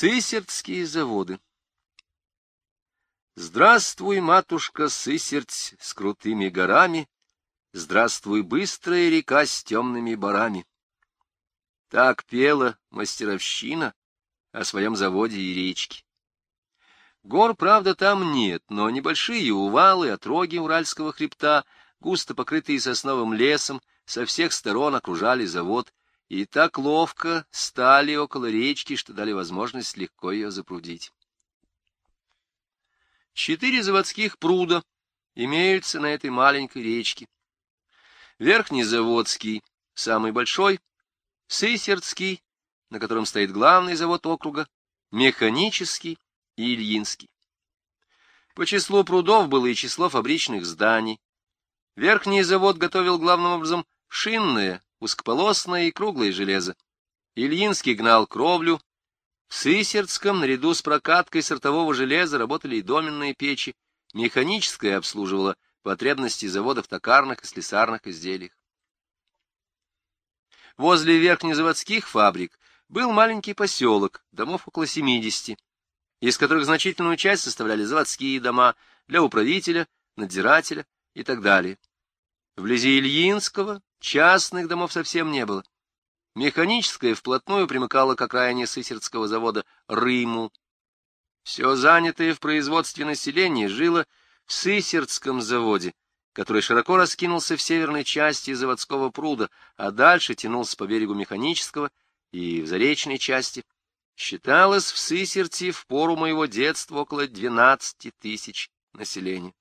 Сысертские заводы Здравствуй, матушка Сысерть с крутыми горами, Здравствуй, быстрая река с темными барами. Так пела мастеровщина о своем заводе и речке. Гор, правда, там нет, но небольшие увалы, отроги Уральского хребта, густо покрытые сосновым лесом, со всех сторон окружали завод, и так ловко стали около речки, что дали возможность легко ее запрудить. Четыре заводских пруда имеются на этой маленькой речке. Верхний заводский, самый большой, Сысердский, на котором стоит главный завод округа, Механический и Ильинский. По числу прудов было и число фабричных зданий. Верхний завод готовил главным образом шинное, узкополосное и круглое железо. Ильинский гнал кровлю. В Сысердском наряду с прокаткой сортового железа работали и доменные печи. Механическое обслуживало потребности заводов токарных и слесарных изделиях. Возле верхнезаводских фабрик был маленький поселок, домов около 70, из которых значительную часть составляли заводские дома для управителя, надзирателя и так далее. Вблизи Ильинского Частных домов совсем не было. Механическое вплотную примыкало к окраине Сысердского завода Рыму. Все занятое в производстве население жило в Сысердском заводе, который широко раскинулся в северной части заводского пруда, а дальше тянулся по берегу Механического и в заречной части. Считалось в Сысерте в пору моего детства около 12 тысяч населения.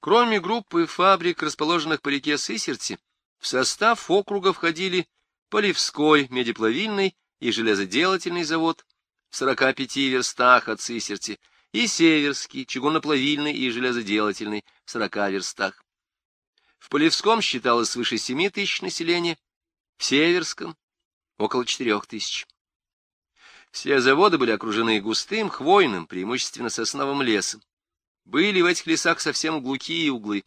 Кроме группы фабрик, расположенных по реке Сысерти, в состав округа входили Полевской медиплавильный и железоделательный завод в 45 верстах от Сысерти и Северский чугуноплавильный и железоделательный в 40 верстах. В Полевском считалось свыше 7 тысяч населения, в Северском — около 4 тысяч. Все заводы были окружены густым, хвойным, преимущественно сосновым лесом. Были в этих лесах совсем глухие углы.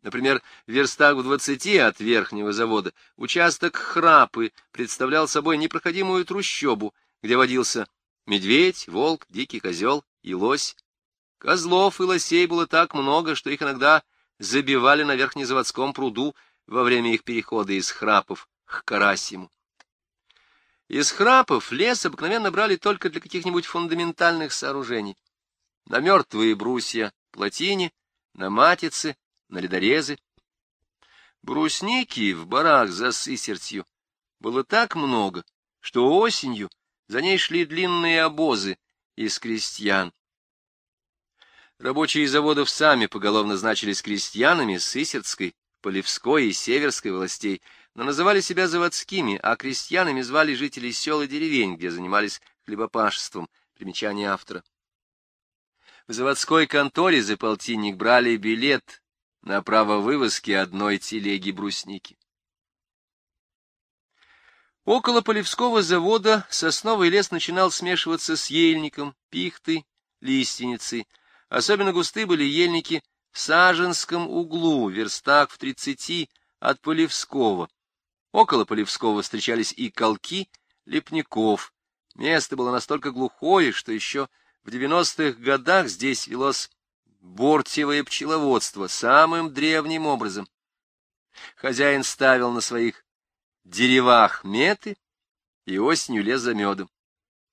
Например, в верстах в двадцати от верхнего завода участок Храпы представлял собой непроходимую трущобу, где водился медведь, волк, дикий козел и лось. Козлов и лосей было так много, что их иногда забивали на верхнезаводском пруду во время их перехода из Храпов к Карасиму. Из Храпов лес обыкновенно брали только для каких-нибудь фундаментальных сооружений на мертвые брусья плотине, на матицы, на ледорезы. Брусники в барах за сысертью было так много, что осенью за ней шли длинные обозы из крестьян. Рабочие заводов сами поголовно значились крестьянами Сысердской, Полевской и Северской властей, но называли себя заводскими, а крестьянами звали жителей сел и деревень, где занимались хлебопашеством. Примечание автора. В заводской конторе за полтинник брали билет на право вывозки одной телеги брусники. Около Полевского завода сосновый лес начинал смешиваться с ельником, пихтой, лиственницей. Особенно густы были ельники в Саженском углу, верстах в тридцати от Полевского. Около Полевского встречались и колки лепников. Место было настолько глухое, что еще в девяностых годах здесь велось бортевое пчеловодство самым древним образом. Хозяин ставил на своих деревах меты и осенью лез за медом.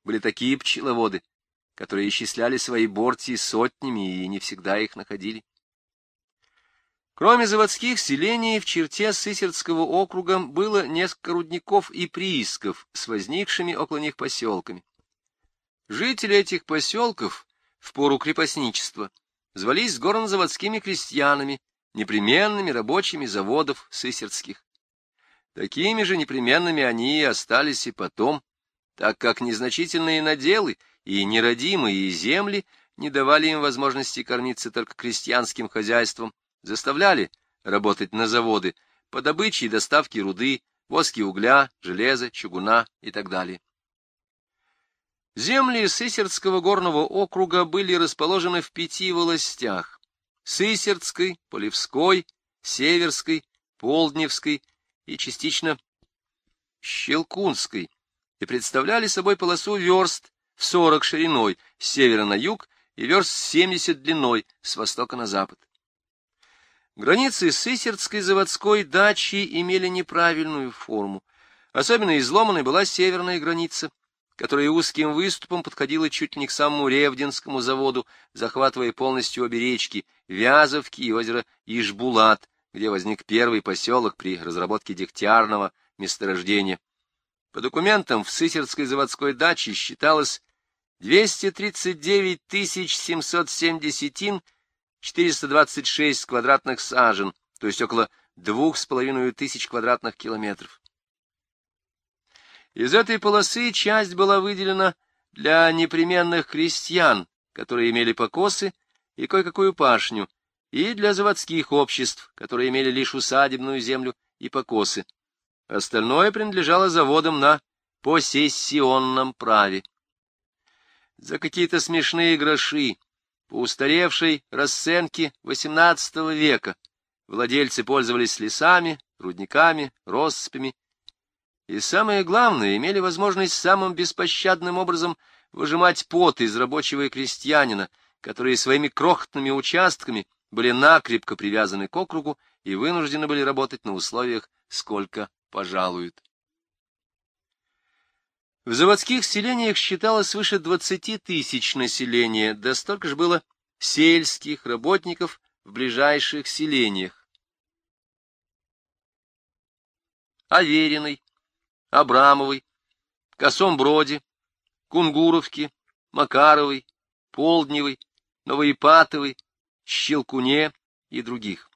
Были такие пчеловоды, которые исчисляли свои бортии сотнями и не всегда их находили. Кроме заводских селений, в черте Сысердского округа было несколько рудников и приисков с возникшими около них поселками. Жители этих поселков в пору крепостничества звались горнозаводскими крестьянами, непременными рабочими заводов сысердских. Такими же непременными они и остались и потом, так как незначительные наделы и неродимые земли не давали им возможности кормиться только крестьянским хозяйством, заставляли работать на заводы по добыче и доставке руды, воски угля, железа, чугуна и так далее. Земли Сысердского горного округа были расположены в пяти властях — Сысердской, Полевской, Северской, Полдневской и частично Щелкунской. и представляли собой полосу верст в 40 шириной с севера на юг и верст 70 длиной с востока на запад. Границы Сысердской заводской дачи имели неправильную форму. Особенно изломанной была северная граница, которая узким выступом подходила чуть ли не к самому Ревдинскому заводу, захватывая полностью обе речки Вязовки и озеро Ижбулат, где возник первый поселок при разработке дегтярного месторождения. По документам в Сысердской заводской даче считалось 239 770 426 квадратных сажен, то есть около двух с половиной тысяч квадратных километров. Из этой полосы часть была выделена для непременных крестьян, которые имели покосы и кое-какую пашню, и для заводских обществ, которые имели лишь усадебную землю и покосы. Остальное принадлежало заводам на посессионном праве. За какие-то смешные гроши, по устаревшей расценке XVIII века, владельцы пользовались лесами, рудниками, россыпями, и, самое главное, имели возможность самым беспощадным образом выжимать пот из рабочего и крестьянина, которые своими крохотными участками были накрепко привязаны к округу и вынуждены были работать на условиях «сколько пожалуют». В заводских селениях считалось свыше 20 тысяч населения, да столько же было сельских работников в ближайших селениях. Авериной, Абрамовой, Косом-Броде, Кунгуровке, Макаровой, Полдневой, Новоипатовой, Щелкуне и других.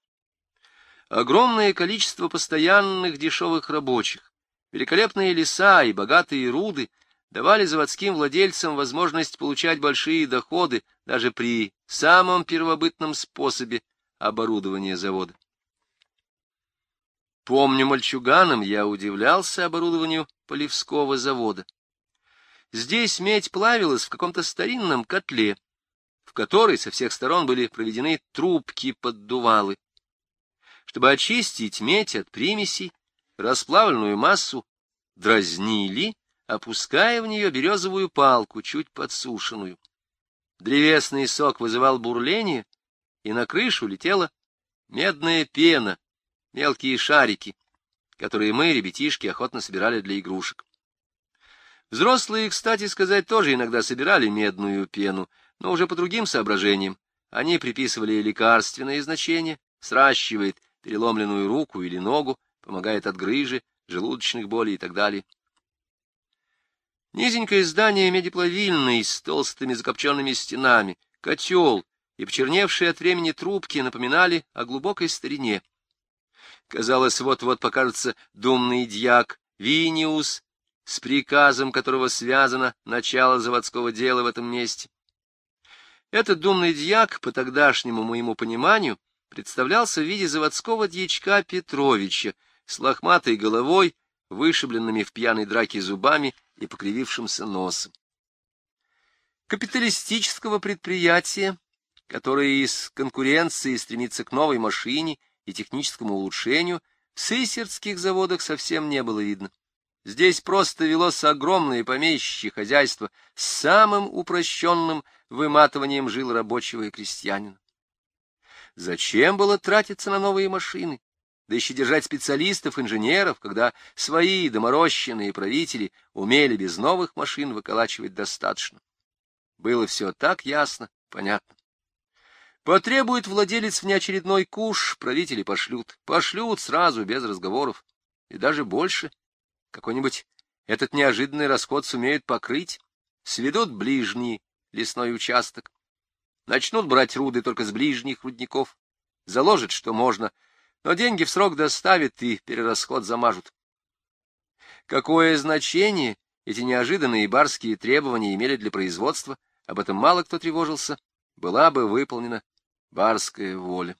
Огромное количество постоянных дешевых рабочих, великолепные леса и богатые руды давали заводским владельцам возможность получать большие доходы даже при самом первобытном способе оборудования завода. Помню, мальчуганом я удивлялся оборудованию Полевского завода. Здесь медь плавилась в каком-то старинном котле, в которой со всех сторон были проведены трубки-поддувалы. Чтобы очистить медь от примесей, расплавленную массу дразнили, опуская в нее березовую палку, чуть подсушенную. Древесный сок вызывал бурление, и на крышу летела медная пена, мелкие шарики, которые мы, ребятишки, охотно собирали для игрушек. Взрослые, кстати сказать, тоже иногда собирали медную пену, но уже по другим соображениям. Они приписывали лекарственные значения, сращивает переломленную руку или ногу, помогает от грыжи, желудочных болей и так далее. Низенькое здание медиплавильной с толстыми закопченными стенами, котел и почерневшие от времени трубки напоминали о глубокой старине. Казалось, вот-вот покажется думный дьяк Виниус, с приказом которого связано начало заводского дела в этом месте. Этот думный дьяк, по тогдашнему моему пониманию, представлялся в виде заводского дьячка Петровича с лохматой головой, вышибленными в пьяной драке зубами и покривившимся носом. Капиталистического предприятия, которое из конкуренции стремится к новой машине и техническому улучшению, в сысердских заводах совсем не было видно. Здесь просто велось огромное помещичье хозяйство с самым упрощенным выматыванием жил рабочего и крестьянина. Зачем было тратиться на новые машины? Да еще держать специалистов, инженеров, когда свои доморощенные правители умели без новых машин выколачивать достаточно. Было все так ясно, понятно. Потребует владелец внеочередной куш, правители пошлют. Пошлют сразу, без разговоров. И даже больше. Какой-нибудь этот неожиданный расход сумеют покрыть. Сведут ближний лесной участок. Начнут брать руды только с ближних рудников. Заложат, что можно, но деньги в срок доставят и перерасход замажут. Какое значение эти неожиданные барские требования имели для производства, об этом мало кто тревожился, была бы выполнена барская воля.